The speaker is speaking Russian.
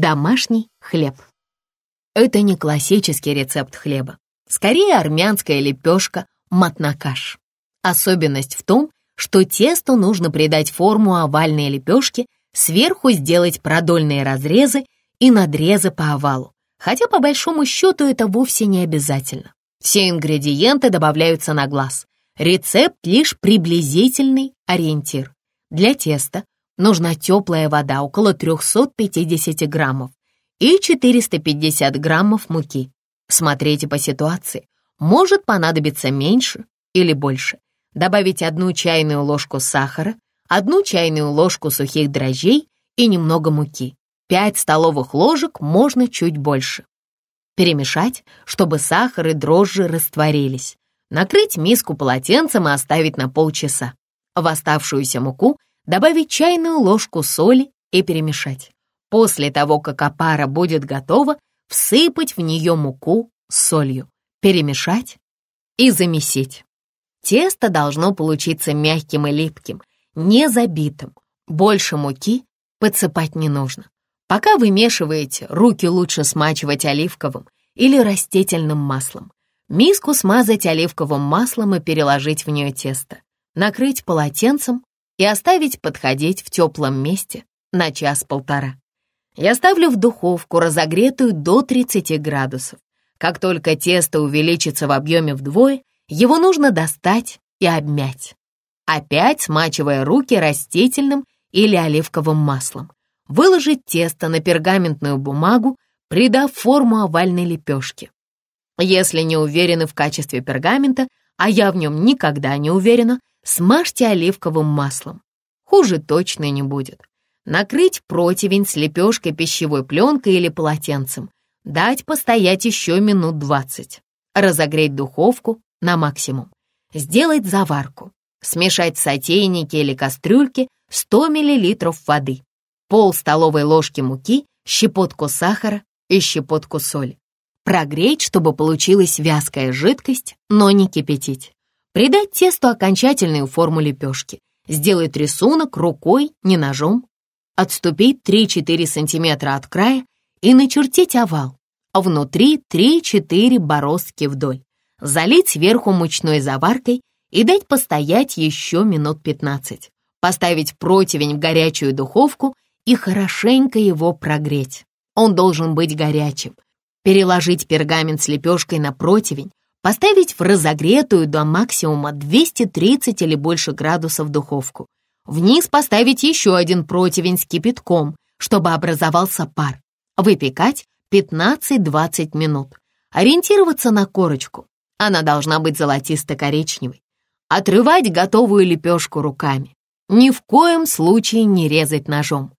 Домашний хлеб. Это не классический рецепт хлеба. Скорее армянская лепешка матнакаш. Особенность в том, что тесту нужно придать форму овальной лепешки, сверху сделать продольные разрезы и надрезы по овалу. Хотя по большому счету это вовсе не обязательно. Все ингредиенты добавляются на глаз. Рецепт лишь приблизительный ориентир. Для теста нужна теплая вода около 350 граммов и 450 граммов муки. Смотрите по ситуации. Может понадобиться меньше или больше. Добавить одну чайную ложку сахара, одну чайную ложку сухих дрожжей и немного муки. 5 столовых ложек, можно чуть больше. Перемешать, чтобы сахар и дрожжи растворились. Накрыть миску полотенцем и оставить на полчаса. В оставшуюся муку добавить чайную ложку соли и перемешать. После того, как опара будет готова, всыпать в нее муку с солью, перемешать и замесить. Тесто должно получиться мягким и липким, не забитым. Больше муки подсыпать не нужно. Пока вымешиваете, руки лучше смачивать оливковым или растительным маслом. Миску смазать оливковым маслом и переложить в нее тесто. Накрыть полотенцем и оставить подходить в теплом месте на час-полтора. Я ставлю в духовку, разогретую до 30 градусов. Как только тесто увеличится в объеме вдвое, его нужно достать и обмять. Опять смачивая руки растительным или оливковым маслом выложить тесто на пергаментную бумагу, придав форму овальной лепешки. Если не уверены в качестве пергамента, а я в нем никогда не уверена, смажьте оливковым маслом. Хуже точно не будет. Накрыть противень с лепешкой пищевой пленкой или полотенцем. Дать постоять еще минут 20. Разогреть духовку на максимум. Сделать заварку. Смешать в сотейнике или кастрюльке 100 мл воды пол столовой ложки муки, щепотку сахара и щепотку соли. Прогреть, чтобы получилась вязкая жидкость, но не кипятить. Придать тесту окончательную форму лепешки. Сделать рисунок рукой, не ножом. Отступить 3-4 см от края и начертить овал. А внутри 3-4 бороздки вдоль. Залить сверху мучной заваркой и дать постоять еще минут 15. Поставить противень в горячую духовку и хорошенько его прогреть. Он должен быть горячим. Переложить пергамент с лепешкой на противень, поставить в разогретую до максимума 230 или больше градусов духовку. Вниз поставить еще один противень с кипятком, чтобы образовался пар. Выпекать 15-20 минут. Ориентироваться на корочку. Она должна быть золотисто-коричневой. Отрывать готовую лепешку руками. Ни в коем случае не резать ножом.